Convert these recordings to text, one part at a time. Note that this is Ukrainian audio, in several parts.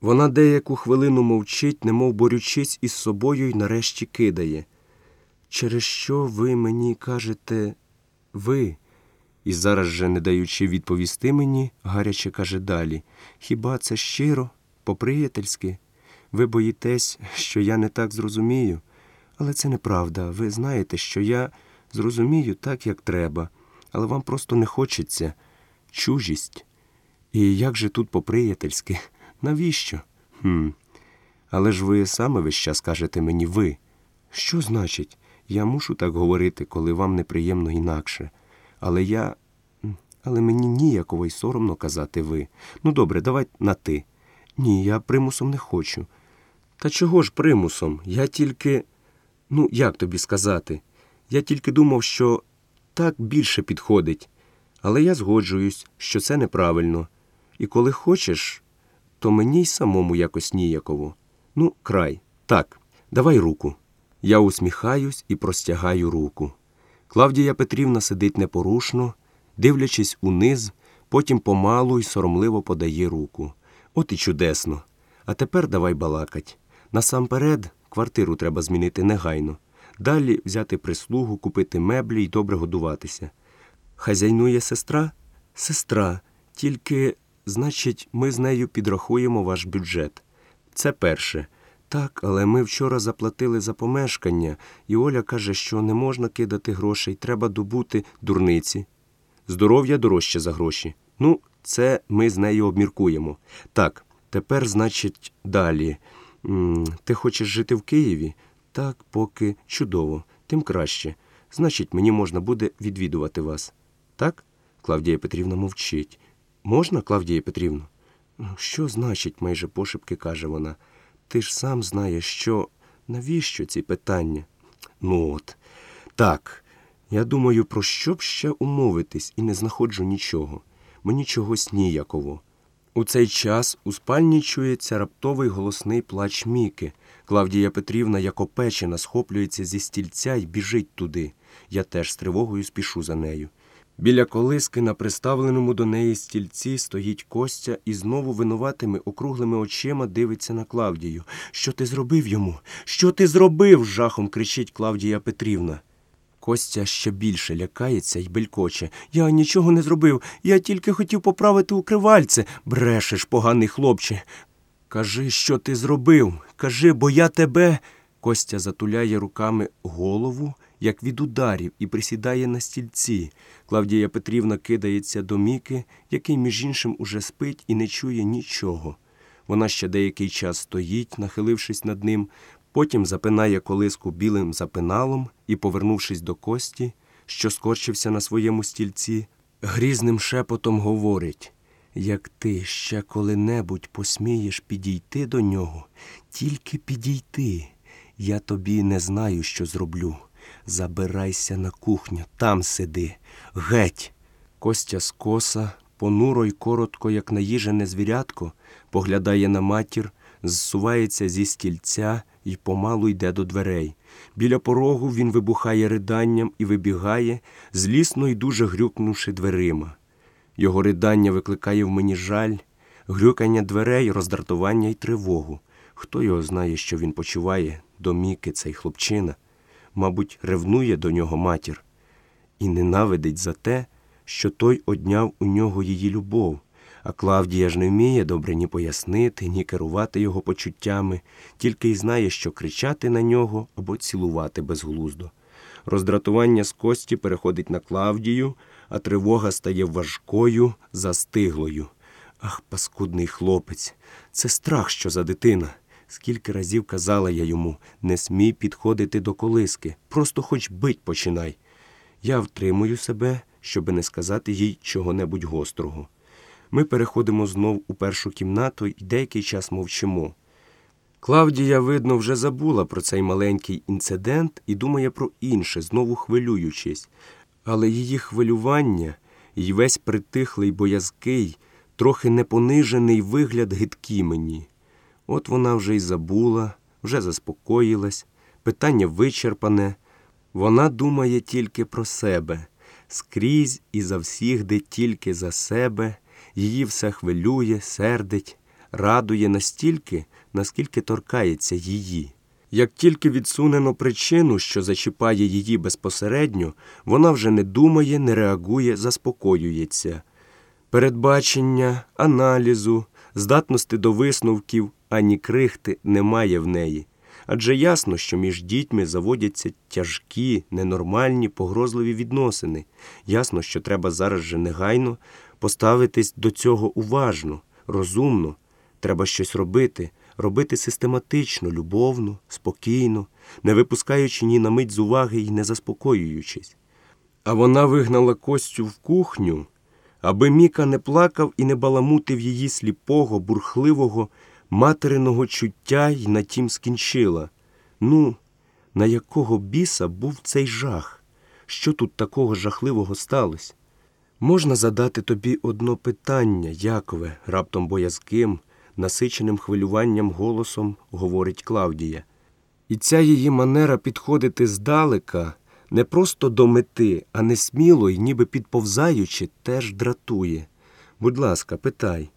Вона деяку хвилину мовчить, немов борючись із собою, й нарешті кидає. Через що ви мені кажете ви? І зараз же, не даючи відповісти мені, гаряче каже далі Хіба це щиро, по-приятельськи? Ви боїтесь, що я не так зрозумію, але це неправда. Ви знаєте, що я зрозумію так, як треба, але вам просто не хочеться чужість. І як же тут по-приятельськи? Навіщо? Хм. Але ж ви саме весь час кажете мені ви. Що значить? Я мушу так говорити, коли вам неприємно інакше. Але я. Але мені ніяково й соромно казати ви. Ну, добре, давай на ти. Ні, я примусом не хочу. Та чого ж примусом? Я тільки. Ну, як тобі сказати? Я тільки думав, що так більше підходить. Але я згоджуюсь, що це неправильно. І коли хочеш, то мені й самому якось ніяково. Ну, край. Так, давай руку. Я усміхаюсь і простягаю руку. Клавдія Петрівна сидить непорушно, дивлячись униз, потім помалу й соромливо подає руку. От і чудесно. А тепер давай балакать. Насамперед, квартиру треба змінити негайно. Далі взяти прислугу, купити меблі й добре годуватися. Хазяйнує сестра? Сестра. Тільки, значить, ми з нею підрахуємо ваш бюджет. Це перше. Так, але ми вчора заплатили за помешкання, і Оля каже, що не можна кидати грошей, треба добути дурниці. Здоров'я дорожче за гроші. Ну, це ми з нею обміркуємо. Так, тепер, значить, далі. М, Ти хочеш жити в Києві? Так, поки чудово, тим краще. Значить, мені можна буде відвідувати вас. Так? Клавдія Петрівна мовчить. Можна, Клавдія Петрівна? «Ну, Що значить, майже пошепки каже вона. Ти ж сам знаєш, що навіщо ці питання? Ну от. Так. Я думаю, про що б ще умовитись і не знаходжу нічого. Мені чогось ніяково. У цей час у спальні чується раптовий голосний плач Міки. Клавдія Петрівна, як опечена, схоплюється зі стільця і біжить туди. Я теж з тривогою спішу за нею. Біля колиски на приставленому до неї стільці стоїть Костя і знову винуватими округлими очима дивиться на Клавдію. Що ти зробив йому? Що ти зробив? жахом кричить Клавдія Петрівна. Костя ще більше лякається й белькоче. Я нічого не зробив. Я тільки хотів поправити укривальце. Брешеш, поганий хлопче. Кажи, що ти зробив. Кажи, бо я тебе. Костя затуляє руками голову, як від ударів, і присідає на стільці. Клавдія Петрівна кидається до Міки, який, між іншим, уже спить і не чує нічого. Вона ще деякий час стоїть, нахилившись над ним, потім запинає колиску білим запиналом і, повернувшись до кості, що скорчився на своєму стільці, грізним шепотом говорить як ти ще коли-небудь посмієш підійти до нього, тільки підійти. Я тобі не знаю, що зроблю. Забирайся на кухню, там сиди. Геть. Костя скоса, понуро й коротко, як наїжене звірятко, поглядає на матір, зсувається зі стільця і помалу йде до дверей. Біля порогу він вибухає риданням і вибігає, злісно й дуже грюкнувши дверима. Його ридання викликає в мені жаль, грюкання дверей, роздратування й тривогу. Хто його знає, що він почуває до Міки цей хлопчина, мабуть, ревнує до нього матір і ненавидить за те, що той одняв у нього її любов. А Клавдія ж не вміє добре ні пояснити, ні керувати його почуттями, тільки й знає, що кричати на нього або цілувати безглуздо. Роздратування з кості переходить на Клавдію, а тривога стає важкою, застиглою. Ах, паскудний хлопець, це страх, що за дитина. Скільки разів казала я йому не смій підходити до колиски, просто хоч бить починай. Я втримую себе, щоби не сказати їй чого-небудь гострого. Ми переходимо знов у першу кімнату і деякий час мовчимо. Клавдія, видно, вже забула про цей маленький інцидент і думає про інше, знову хвилюючись. Але її хвилювання і весь притихлий боязкий, трохи непонижений вигляд гидкі мені. От вона вже й забула, вже заспокоїлась, питання вичерпане. Вона думає тільки про себе, скрізь і завсігди тільки за себе, її все хвилює, сердить, радує настільки, наскільки торкається її. Як тільки відсунено причину, що зачіпає її безпосередньо, вона вже не думає, не реагує, заспокоюється. Передбачення, аналізу, здатності до висновків ані крихти немає в неї. Адже ясно, що між дітьми заводяться тяжкі, ненормальні, погрозливі відносини. Ясно, що треба зараз же негайно поставитись до цього уважно, розумно. Треба щось робити, робити систематично, любовно, спокійно, не випускаючи ні на мить з уваги і не заспокоюючись. А вона вигнала Костю в кухню, аби Міка не плакав і не баламутив її сліпого, бурхливого, материного чуття й на тім скінчила. Ну, на якого біса був цей жах? Що тут такого жахливого сталося? Можна задати тобі одно питання, Якове, раптом боязким, насиченим хвилюванням голосом говорить Клавдія. І ця її манера підходити здалека не просто до мети, а не сміло й ніби підповзаючи, теж дратує. Будь ласка, питай.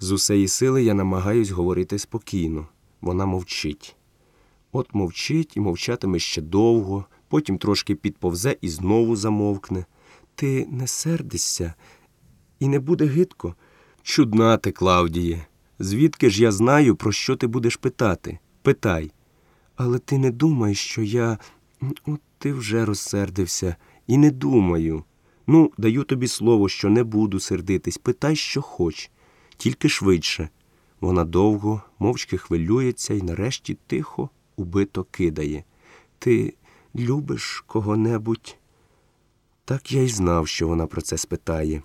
З усеї сили я намагаюсь говорити спокійно. Вона мовчить. От мовчить і мовчатиме ще довго, потім трошки підповзе і знову замовкне. Ти не сердишся і не буде гидко. Чудна ти, Клавдіє. Звідки ж я знаю, про що ти будеш питати? Питай. Але ти не думай, що я. От ти вже розсердився, і не думаю. Ну, даю тобі слово, що не буду сердитись. Питай, що хоч, тільки швидше. Вона довго, мовчки хвилюється і нарешті тихо, убито кидає. Ти любиш кого-небудь? Так я й знав, що вона про це спитає.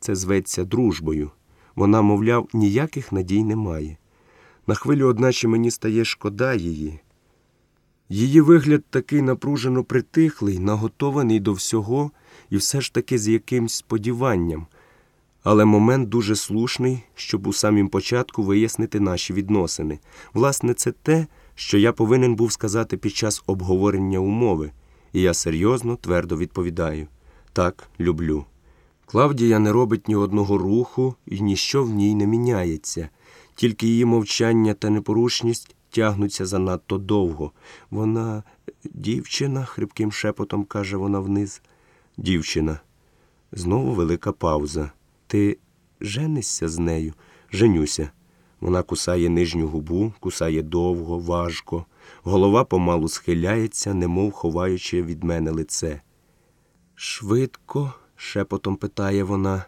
Це зветься дружбою. Вона, мовляв, ніяких надій немає. На хвилю, одначе, мені стає шкода її. Її вигляд такий напружено притихлий, наготований до всього і все ж таки з якимсь сподіванням. Але момент дуже слушний, щоб у самім початку вияснити наші відносини. Власне, це те, що я повинен був сказати під час обговорення умови, і я серйозно, твердо відповідаю так, люблю. Клавдія не робить ні одного руху і ніщо в ній не міняється, тільки її мовчання та непорушність тягнуться занадто довго. Вона дівчина, хрипким шепотом каже вона вниз. Дівчина. Знову велика пауза. Ти женишся з нею? Женюся. Вона кусає нижню губу, кусає довго, важко. Голова помалу схиляється, немов ховаючи від мене лице. Швидко, шепотом питає вона.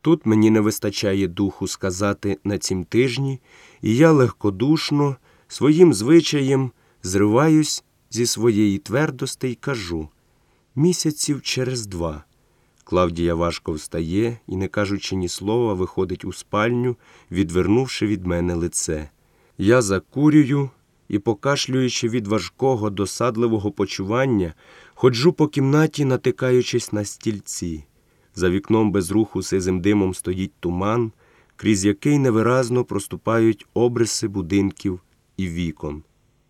Тут мені не вистачає духу сказати на цім тижні, і я легкодушно, своїм звичаєм зриваюсь зі своєї твердости й кажу місяців через два. Клавдія важко встає і, не кажучи ні слова, виходить у спальню, відвернувши від мене лице. Я закурюю і, покашлюючи від важкого, досадливого почування, ходжу по кімнаті, натикаючись на стільці. За вікном без руху сизим димом стоїть туман, крізь який невиразно проступають обриси будинків і вікон.